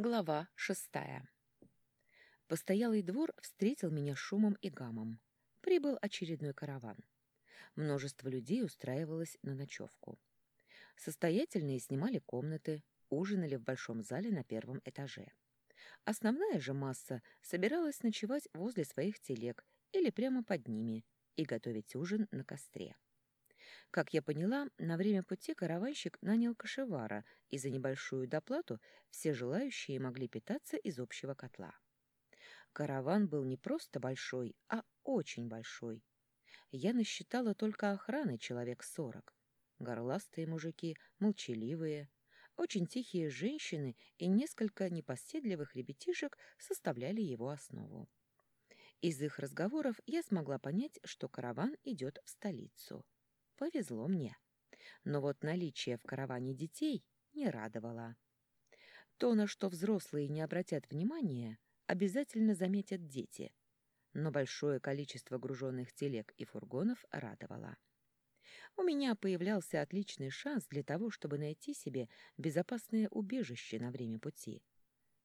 Глава шестая. Постоялый двор встретил меня шумом и гамом. Прибыл очередной караван. Множество людей устраивалось на ночевку. Состоятельные снимали комнаты, ужинали в большом зале на первом этаже. Основная же масса собиралась ночевать возле своих телег или прямо под ними и готовить ужин на костре. Как я поняла, на время пути караванщик нанял кошевара, и за небольшую доплату все желающие могли питаться из общего котла. Караван был не просто большой, а очень большой. Я насчитала только охраны человек сорок. Горластые мужики, молчаливые, очень тихие женщины и несколько непоседливых ребятишек составляли его основу. Из их разговоров я смогла понять, что караван идет в столицу. Повезло мне. Но вот наличие в караване детей не радовало. То, на что взрослые не обратят внимания, обязательно заметят дети. Но большое количество груженных телег и фургонов радовало. У меня появлялся отличный шанс для того, чтобы найти себе безопасное убежище на время пути.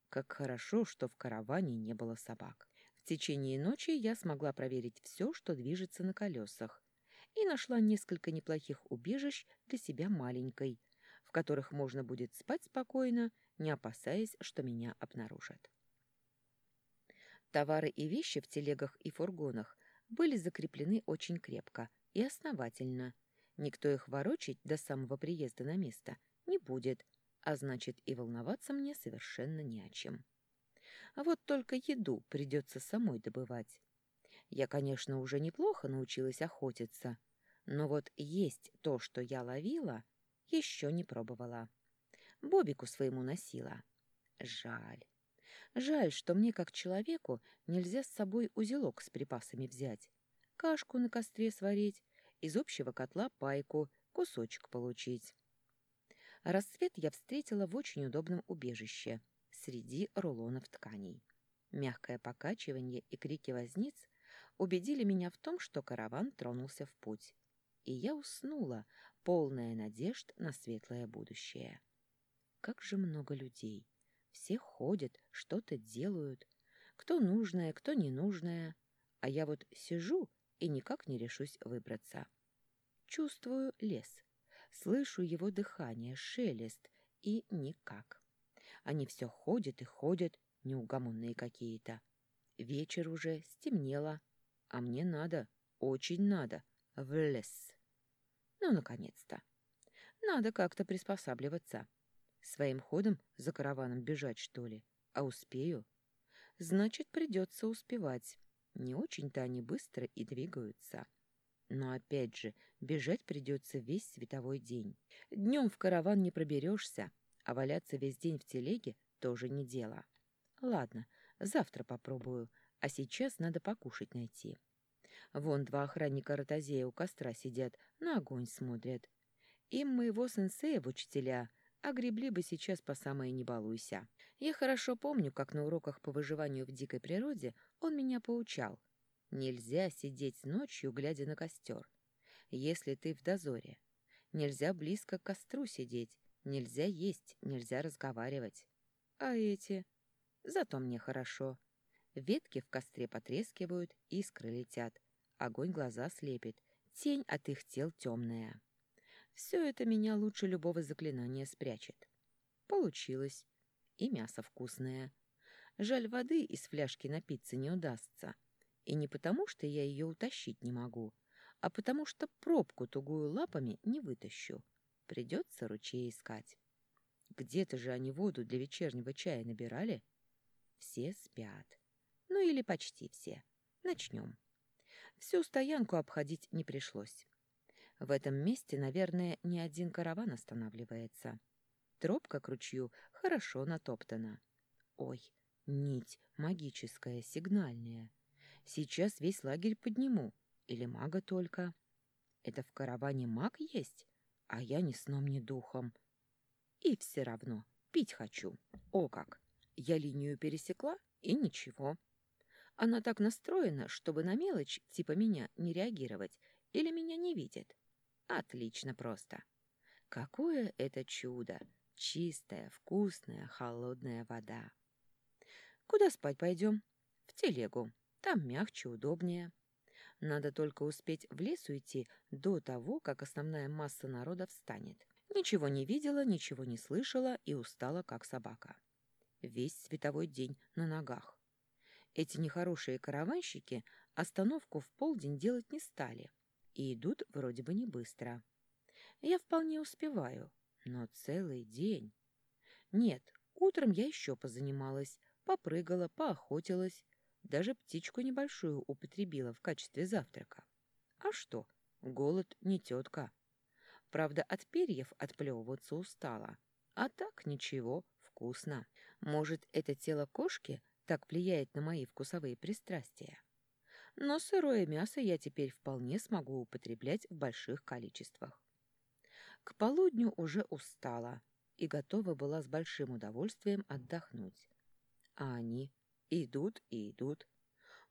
Как хорошо, что в караване не было собак. В течение ночи я смогла проверить все, что движется на колесах, и нашла несколько неплохих убежищ для себя маленькой, в которых можно будет спать спокойно, не опасаясь, что меня обнаружат. Товары и вещи в телегах и фургонах были закреплены очень крепко и основательно. Никто их ворочить до самого приезда на место не будет, а значит и волноваться мне совершенно не о чем. А вот только еду придется самой добывать. Я, конечно, уже неплохо научилась охотиться, но вот есть то, что я ловила, еще не пробовала. Бобику своему носила. Жаль. Жаль, что мне, как человеку, нельзя с собой узелок с припасами взять, кашку на костре сварить, из общего котла пайку, кусочек получить. Рассвет я встретила в очень удобном убежище, среди рулонов тканей. Мягкое покачивание и крики возниц убедили меня в том, что караван тронулся в путь. И я уснула, полная надежд на светлое будущее. Как же много людей. Все ходят, что-то делают. Кто нужное, кто ненужное. А я вот сижу и никак не решусь выбраться. Чувствую лес. Слышу его дыхание, шелест. И никак. Они все ходят и ходят, неугомонные какие-то. Вечер уже, стемнело, а мне надо, очень надо, в лес. Ну, наконец-то. Надо как-то приспосабливаться. Своим ходом за караваном бежать, что ли? А успею? Значит, придется успевать. Не очень-то они быстро и двигаются. Но опять же, бежать придется весь световой день. Днем в караван не проберешься, а валяться весь день в телеге тоже не дело. Ладно, Завтра попробую, а сейчас надо покушать найти. Вон два охранника ротозея у костра сидят, на огонь смотрят. Им моего сенсея в учителя, а гребли бы сейчас по самое не балуйся. Я хорошо помню, как на уроках по выживанию в дикой природе он меня поучал. Нельзя сидеть ночью, глядя на костер, если ты в дозоре. Нельзя близко к костру сидеть, нельзя есть, нельзя разговаривать. А эти... Зато мне хорошо. Ветки в костре потрескивают, искры летят. Огонь глаза слепит, тень от их тел темная. Все это меня лучше любого заклинания спрячет. Получилось. И мясо вкусное. Жаль, воды из фляжки напиться не удастся. И не потому, что я ее утащить не могу, а потому что пробку тугую лапами не вытащу. Придется ручей искать. Где-то же они воду для вечернего чая набирали. Все спят. Ну или почти все. Начнем. Всю стоянку обходить не пришлось. В этом месте, наверное, ни один караван останавливается. Тропка к ручью хорошо натоптана. Ой, нить магическая, сигнальная. Сейчас весь лагерь подниму. Или мага только. Это в караване маг есть, а я ни сном, ни духом. И все равно пить хочу. О как! Я линию пересекла, и ничего. Она так настроена, чтобы на мелочь типа меня не реагировать или меня не видит. Отлично просто. Какое это чудо! чистая, вкусная, холодная вода. Куда спать пойдем? В телегу. Там мягче, удобнее. Надо только успеть в лес уйти до того, как основная масса народа встанет. Ничего не видела, ничего не слышала и устала, как собака. Весь световой день на ногах. Эти нехорошие караванщики остановку в полдень делать не стали и идут вроде бы не быстро. Я вполне успеваю, но целый день. Нет, утром я еще позанималась, попрыгала, поохотилась, даже птичку небольшую употребила в качестве завтрака. А что, голод не тетка. Правда, от перьев отплевываться устала. А так ничего, вкусно. Может, это тело кошки так влияет на мои вкусовые пристрастия? Но сырое мясо я теперь вполне смогу употреблять в больших количествах. К полудню уже устала и готова была с большим удовольствием отдохнуть. А они идут и идут.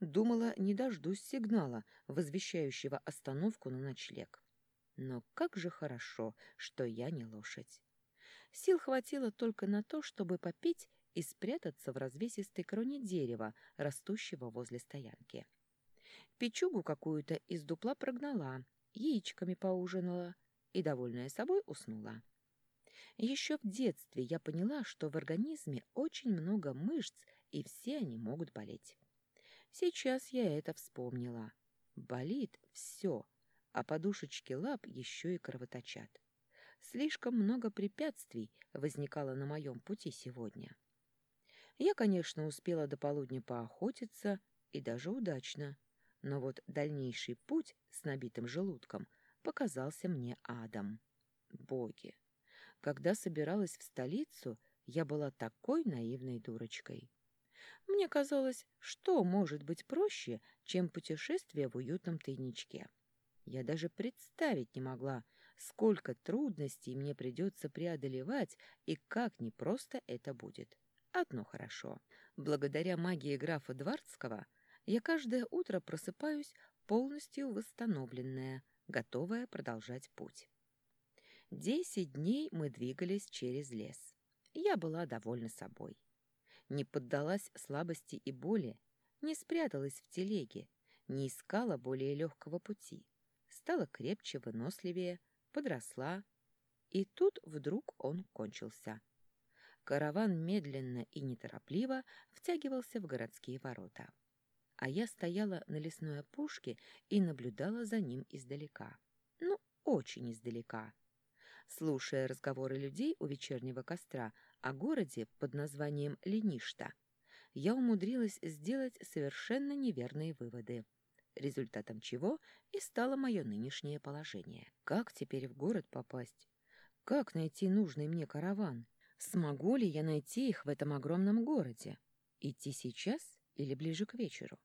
Думала, не дождусь сигнала, возвещающего остановку на ночлег. Но как же хорошо, что я не лошадь. Сил хватило только на то, чтобы попить и спрятаться в развесистой кроне дерева, растущего возле стоянки. Печугу какую-то из дупла прогнала, яичками поужинала и, довольная собой, уснула. Еще в детстве я поняла, что в организме очень много мышц, и все они могут болеть. Сейчас я это вспомнила. Болит все, а подушечки лап еще и кровоточат. Слишком много препятствий возникало на моем пути сегодня. Я, конечно, успела до полудня поохотиться, и даже удачно, но вот дальнейший путь с набитым желудком показался мне адом. Боги! Когда собиралась в столицу, я была такой наивной дурочкой. Мне казалось, что может быть проще, чем путешествие в уютном тайничке. Я даже представить не могла, сколько трудностей мне придется преодолевать и как непросто это будет. Одно хорошо. Благодаря магии графа Двардского я каждое утро просыпаюсь полностью восстановленная, готовая продолжать путь. Десять дней мы двигались через лес. Я была довольна собой. Не поддалась слабости и боли, не спряталась в телеге, не искала более легкого пути стала крепче, выносливее, подросла. И тут вдруг он кончился. Караван медленно и неторопливо втягивался в городские ворота. А я стояла на лесной опушке и наблюдала за ним издалека. Ну, очень издалека. Слушая разговоры людей у вечернего костра о городе под названием Леништа, я умудрилась сделать совершенно неверные выводы результатом чего и стало мое нынешнее положение. Как теперь в город попасть? Как найти нужный мне караван? Смогу ли я найти их в этом огромном городе? Идти сейчас или ближе к вечеру?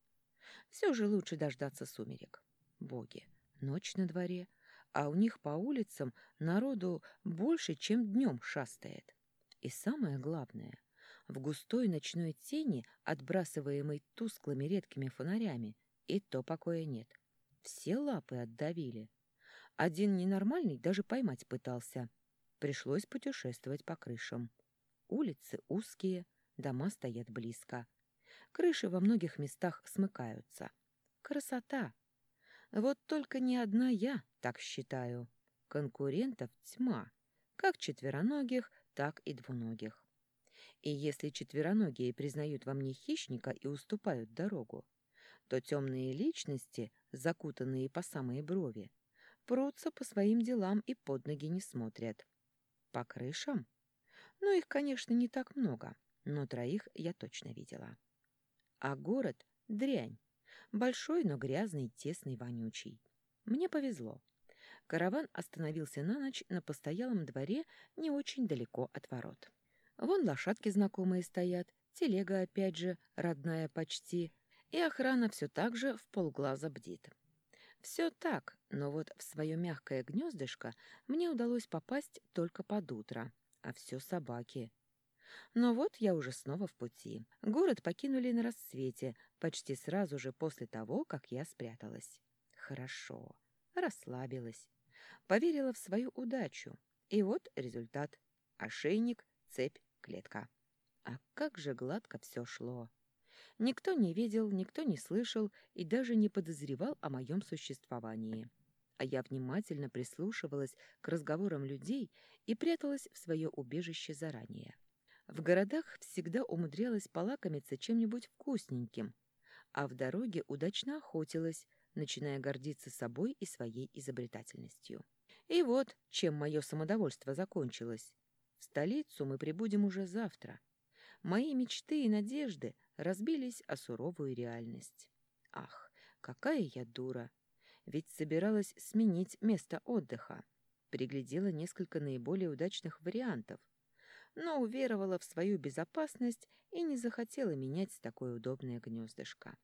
Все же лучше дождаться сумерек. Боги, ночь на дворе, а у них по улицам народу больше, чем днем шастает. И самое главное, в густой ночной тени, отбрасываемой тусклыми редкими фонарями, и то покоя нет. Все лапы отдавили. Один ненормальный даже поймать пытался. Пришлось путешествовать по крышам. Улицы узкие, дома стоят близко. Крыши во многих местах смыкаются. Красота! Вот только не одна я так считаю. Конкурентов тьма, как четвероногих, так и двуногих. И если четвероногие признают во мне хищника и уступают дорогу, то темные личности, закутанные по самые брови, прутся по своим делам и под ноги не смотрят. По крышам? Ну, их, конечно, не так много, но троих я точно видела. А город — дрянь. Большой, но грязный, тесный, вонючий. Мне повезло. Караван остановился на ночь на постоялом дворе не очень далеко от ворот. Вон лошадки знакомые стоят, телега опять же, родная почти, и охрана все так же в полглаза бдит. Все так, но вот в свое мягкое гнездышко мне удалось попасть только под утро, а все собаки. Но вот я уже снова в пути. Город покинули на рассвете, почти сразу же после того, как я спряталась. Хорошо, расслабилась, поверила в свою удачу. И вот результат. Ошейник, цепь, клетка. А как же гладко все шло! Никто не видел, никто не слышал и даже не подозревал о моем существовании. А я внимательно прислушивалась к разговорам людей и пряталась в свое убежище заранее. В городах всегда умудрялась полакомиться чем-нибудь вкусненьким, а в дороге удачно охотилась, начиная гордиться собой и своей изобретательностью. И вот, чем мое самодовольство закончилось. В столицу мы прибудем уже завтра. Мои мечты и надежды разбились о суровую реальность. Ах, какая я дура! Ведь собиралась сменить место отдыха. Приглядела несколько наиболее удачных вариантов, но уверовала в свою безопасность и не захотела менять такое удобное гнездышко.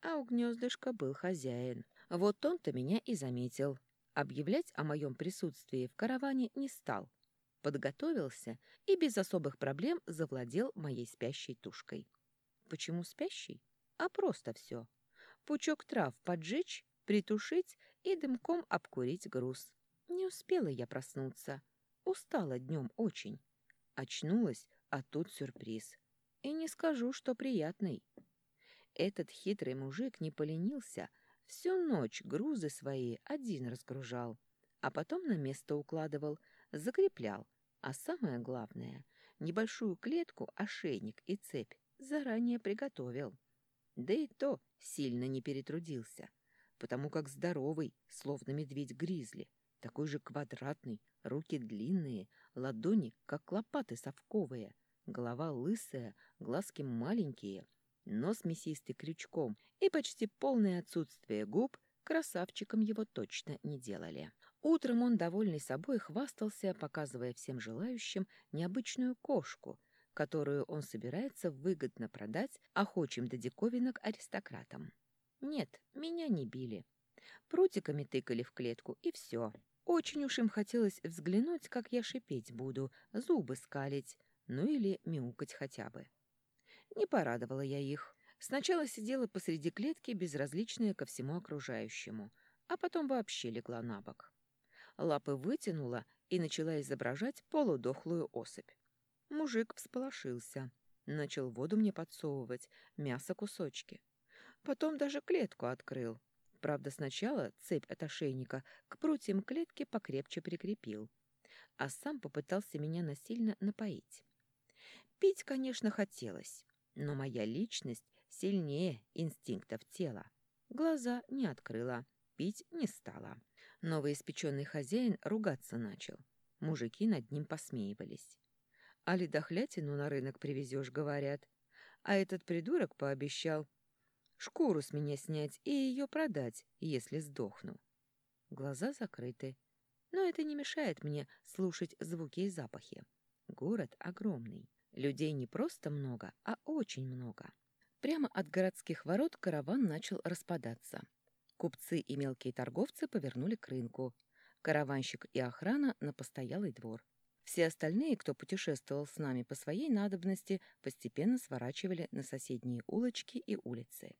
А у гнездышка был хозяин. Вот он-то меня и заметил. Объявлять о моем присутствии в караване не стал. Подготовился и без особых проблем завладел моей спящей тушкой. Почему спящий? А просто все. Пучок трав поджечь, притушить и дымком обкурить груз. Не успела я проснуться. Устала днем очень. Очнулась, а тут сюрприз. И не скажу, что приятный. Этот хитрый мужик не поленился, всю ночь грузы свои один разгружал, а потом на место укладывал, закреплял, а самое главное, небольшую клетку, ошейник и цепь заранее приготовил. Да и то сильно не перетрудился, потому как здоровый, словно медведь-гризли, такой же квадратный, руки длинные, ладони, как лопаты совковые, голова лысая, глазки маленькие — нос мясистый крючком и почти полное отсутствие губ красавчиком его точно не делали. Утром он, довольный собой, хвастался, показывая всем желающим необычную кошку, которую он собирается выгодно продать охочим до диковинок аристократам. Нет, меня не били. Прутиками тыкали в клетку, и все. Очень уж им хотелось взглянуть, как я шипеть буду, зубы скалить, ну или мяукать хотя бы. Не порадовала я их. Сначала сидела посреди клетки, безразличная ко всему окружающему, а потом вообще легла на бок. Лапы вытянула и начала изображать полудохлую особь. Мужик всполошился. Начал воду мне подсовывать, мясо кусочки. Потом даже клетку открыл. Правда, сначала цепь от ошейника к прутьям клетки покрепче прикрепил, а сам попытался меня насильно напоить. Пить, конечно, хотелось, но моя личность сильнее инстинктов тела. Глаза не открыла, пить не стала. Новоиспеченный хозяин ругаться начал. Мужики над ним посмеивались. А ледохлятину на рынок привезешь, говорят. А этот придурок пообещал шкуру с меня снять и ее продать, если сдохну. Глаза закрыты, но это не мешает мне слушать звуки и запахи. Город огромный. Людей не просто много, а очень много. Прямо от городских ворот караван начал распадаться. Купцы и мелкие торговцы повернули к рынку. Караванщик и охрана на постоялый двор. Все остальные, кто путешествовал с нами по своей надобности, постепенно сворачивали на соседние улочки и улицы.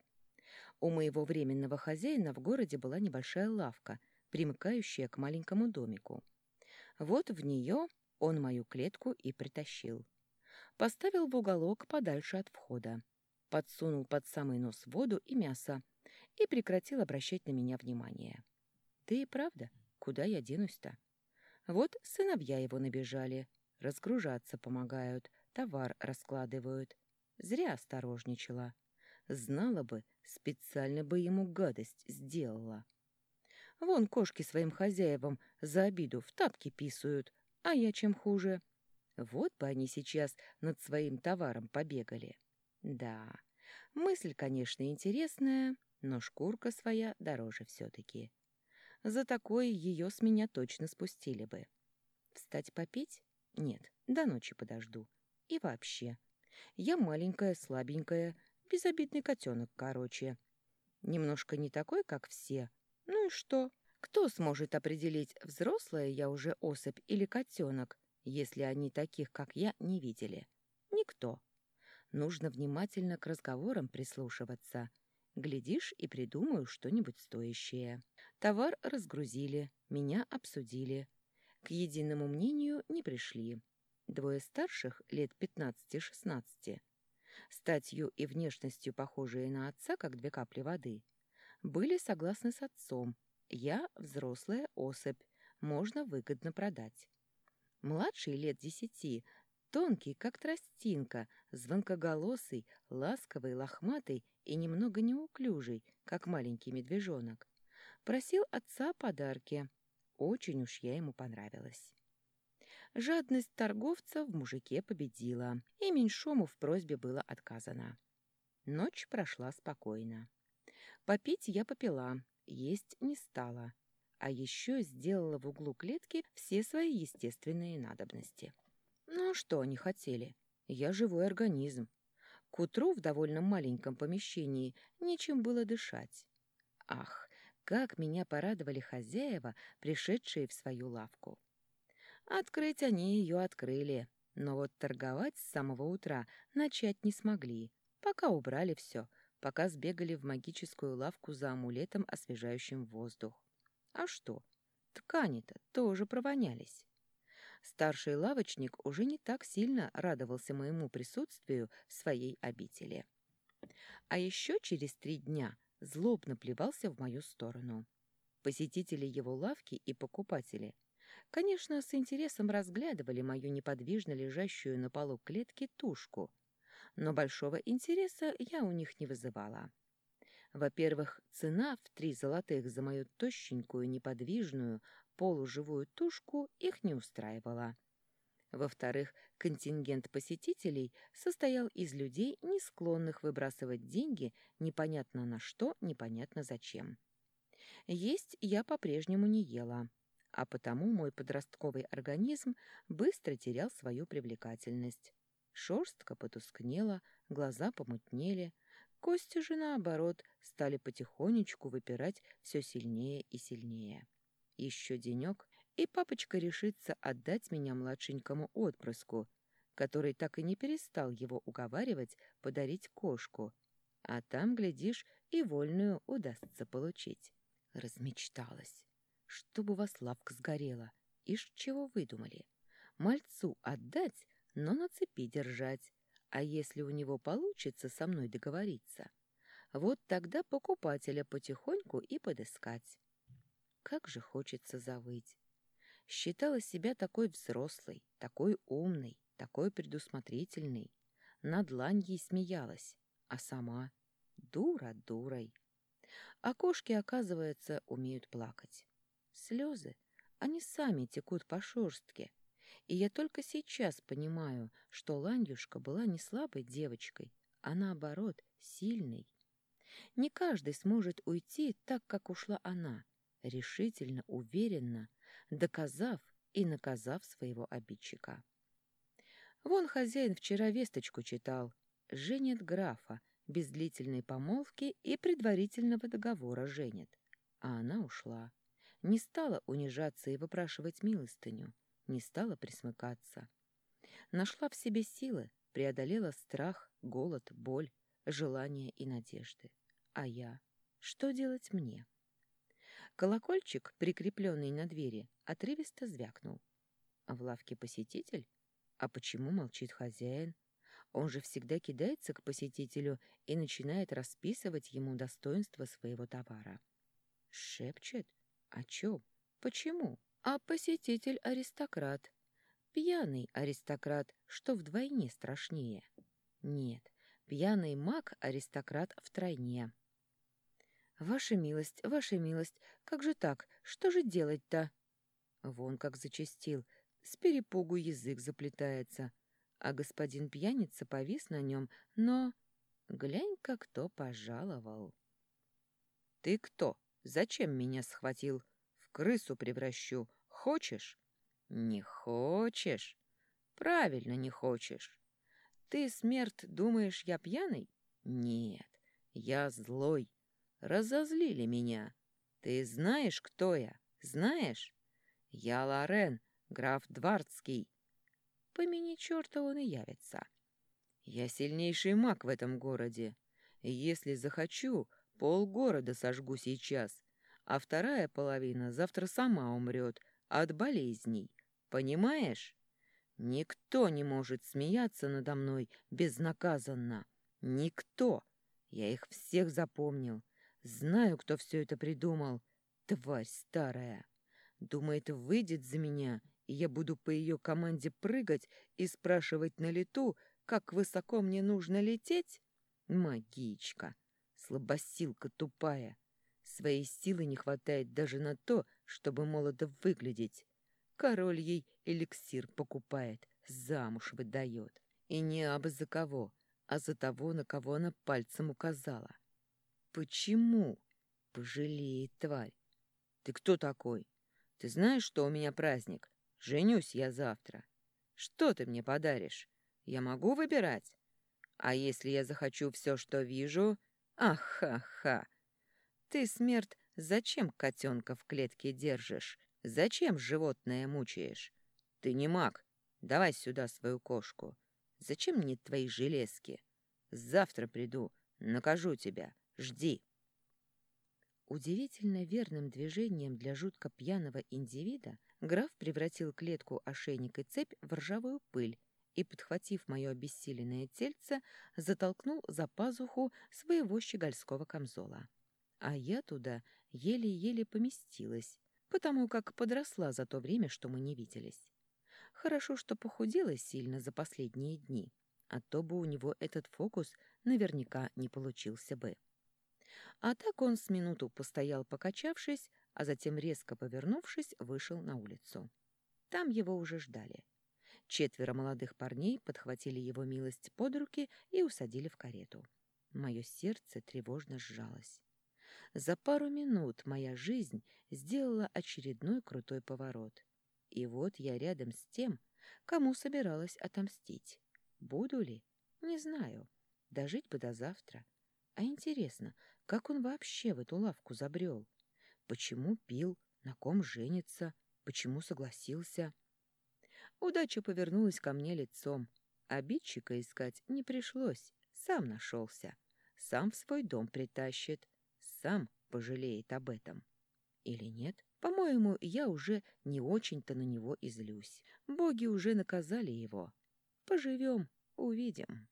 У моего временного хозяина в городе была небольшая лавка, примыкающая к маленькому домику. Вот в нее он мою клетку и притащил поставил в уголок подальше от входа, подсунул под самый нос воду и мясо и прекратил обращать на меня внимание. Да и правда, куда я денусь-то? Вот сыновья его набежали, разгружаться помогают, товар раскладывают. Зря осторожничала. Знала бы, специально бы ему гадость сделала. Вон кошки своим хозяевам за обиду в тапки писают, а я чем хуже. Вот бы они сейчас над своим товаром побегали. Да, мысль, конечно, интересная, но шкурка своя дороже все-таки. За такое ее с меня точно спустили бы. Встать попить? Нет, до ночи подожду. И вообще, я маленькая, слабенькая, безобидный котенок, короче. Немножко не такой, как все. Ну и что? Кто сможет определить, взрослая я уже особь или котенок, если они таких, как я, не видели? Никто. Нужно внимательно к разговорам прислушиваться. Глядишь и придумаю что-нибудь стоящее. Товар разгрузили, меня обсудили. К единому мнению не пришли. двое старших, лет 15-16, статью и внешностью похожие на отца, как две капли воды, были согласны с отцом. Я взрослая особь, можно выгодно продать. Младший лет десяти, тонкий, как тростинка, звонкоголосый, ласковый, лохматый и немного неуклюжий, как маленький медвежонок, просил отца подарки. Очень уж я ему понравилась. Жадность торговца в мужике победила, и меньшому в просьбе было отказано. Ночь прошла спокойно. Попить я попила, есть не стала, а еще сделала в углу клетки все свои естественные надобности. Ну, что они хотели? Я живой организм. К утру в довольно маленьком помещении нечем было дышать. Ах, как меня порадовали хозяева, пришедшие в свою лавку. Открыть они ее открыли, но вот торговать с самого утра начать не смогли, пока убрали все, пока сбегали в магическую лавку за амулетом, освежающим воздух. А что? Ткани-то тоже провонялись. Старший лавочник уже не так сильно радовался моему присутствию в своей обители. А еще через три дня злобно плевался в мою сторону. Посетители его лавки и покупатели, конечно, с интересом разглядывали мою неподвижно лежащую на полу клетки тушку, но большого интереса я у них не вызывала. Во-первых, цена в три золотых за мою тощенькую, неподвижную, полуживую тушку их не устраивала. Во-вторых, контингент посетителей состоял из людей, не склонных выбрасывать деньги непонятно на что, непонятно зачем. Есть я по-прежнему не ела, а потому мой подростковый организм быстро терял свою привлекательность. Шерстка потускнела, глаза помутнели — Кости же, наоборот, стали потихонечку выпирать все сильнее и сильнее. Еще денек, и папочка решится отдать меня младшенькому отпрыску, который так и не перестал его уговаривать подарить кошку. А там, глядишь, и вольную удастся получить. Размечталась. Чтобы вас лавка сгорела. Ишь, чего выдумали? Мальцу отдать, но на цепи держать, а если у него получится со мной договориться, вот тогда покупателя потихоньку и подыскать. Как же хочется завыть. Считала себя такой взрослой, такой умной, такой предусмотрительной. Над ланьей смеялась, а сама дура дурой. А кошки, оказывается, умеют плакать. Слезы, они сами текут по шерстке, и я только сейчас понимаю, что Ланюшка была не слабой девочкой, а наоборот, сильной. Не каждый сможет уйти так, как ушла она, решительно, уверенно, доказав и наказав своего обидчика. Вон хозяин вчера весточку читал. Женит графа, без длительной помолвки и предварительного договора женит. А она ушла. Не стала унижаться и выпрашивать милостыню не стала присмыкаться. Нашла в себе силы, преодолела страх, голод, боль, желания и надежды. А я? Что делать мне? Колокольчик, прикрепленный на двери, отрывисто звякнул. А в лавке посетитель? А почему молчит хозяин? Он же всегда кидается к посетителю и начинает расписывать ему достоинство своего товара. Шепчет? О чем? Почему? А посетитель аристократ. Пьяный аристократ, что вдвойне страшнее. Нет, пьяный маг аристократ втройне. «Ваша милость, ваша милость, как же так? Что же делать-то?» Вон как зачастил, с перепугу язык заплетается, а господин пьяница повис на нем, но... Глянь-ка, кто пожаловал. «Ты кто? Зачем меня схватил? В крысу превращу. Хочешь? Не хочешь? Правильно, не хочешь. Ты, смерть, думаешь, я пьяный? Нет, я злой. Разозлили меня. Ты знаешь, кто я? Знаешь? Я Лорен, граф Двардский. Помяни черта он и явится. Я сильнейший маг в этом городе. Если захочу, полгорода сожгу сейчас, а вторая половина завтра сама умрет, от болезней. Понимаешь? Никто не может смеяться надо мной безнаказанно. Никто. Я их всех запомнил. Знаю, кто все это придумал. Тварь старая. Думает, выйдет за меня, и я буду по ее команде прыгать и спрашивать на лету, как высоко мне нужно лететь? Магичка. Слабосилка тупая. Своей силы не хватает даже на то, чтобы молодо выглядеть. Король ей эликсир покупает, замуж выдает. И не абы за кого, а за того, на кого она пальцем указала. Почему? Пожалеет тварь. Ты кто такой? Ты знаешь, что у меня праздник? Женюсь я завтра. Что ты мне подаришь? Я могу выбирать? А если я захочу все, что вижу? Ах-ха-ха! Ты, смерть, зачем котенка в клетке держишь? Зачем животное мучаешь? Ты не маг. Давай сюда свою кошку. Зачем мне твои железки? Завтра приду, накажу тебя. Жди. Удивительно верным движением для жутко пьяного индивида граф превратил клетку, ошейник и цепь в ржавую пыль и, подхватив мое обессиленное тельце, затолкнул за пазуху своего щегольского камзола. А я туда еле-еле поместилась, потому как подросла за то время, что мы не виделись. Хорошо, что похудела сильно за последние дни, а то бы у него этот фокус наверняка не получился бы. А так он с минуту постоял, покачавшись, а затем, резко повернувшись, вышел на улицу. Там его уже ждали. Четверо молодых парней подхватили его милость под руки и усадили в карету. Мое сердце тревожно сжалось. За пару минут моя жизнь сделала очередной крутой поворот. И вот я рядом с тем, кому собиралась отомстить. Буду ли? Не знаю. Дожить бы до завтра. А интересно, как он вообще в эту лавку забрел? Почему пил? На ком женится? Почему согласился? Удача повернулась ко мне лицом. Обидчика искать не пришлось. Сам нашелся. Сам в свой дом притащит сам пожалеет об этом. Или нет? По-моему, я уже не очень-то на него излюсь. Боги уже наказали его. Поживем, увидим.